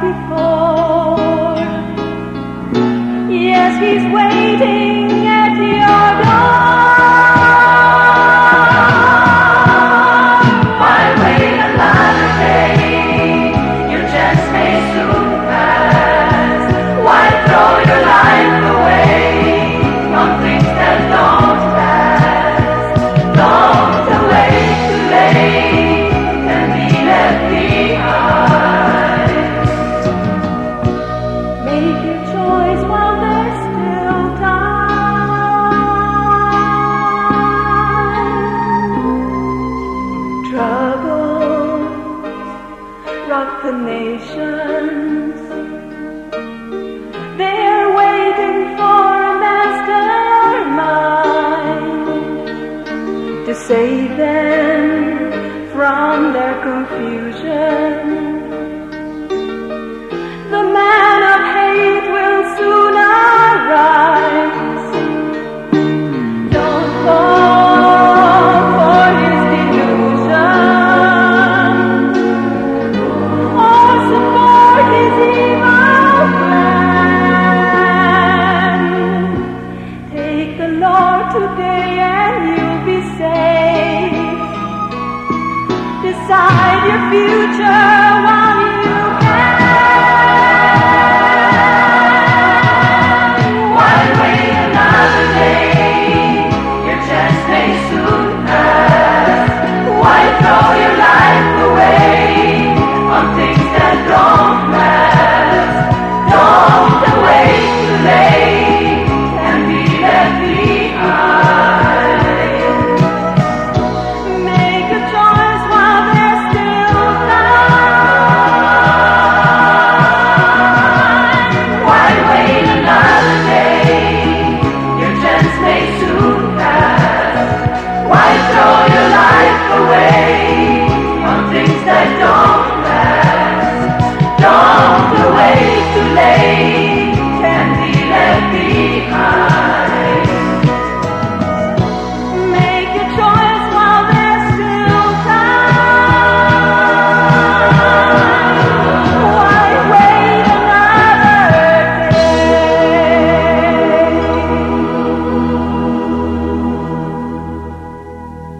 سیکھو یہ فارم سی دن فرم دیکھوشن پس پیوچا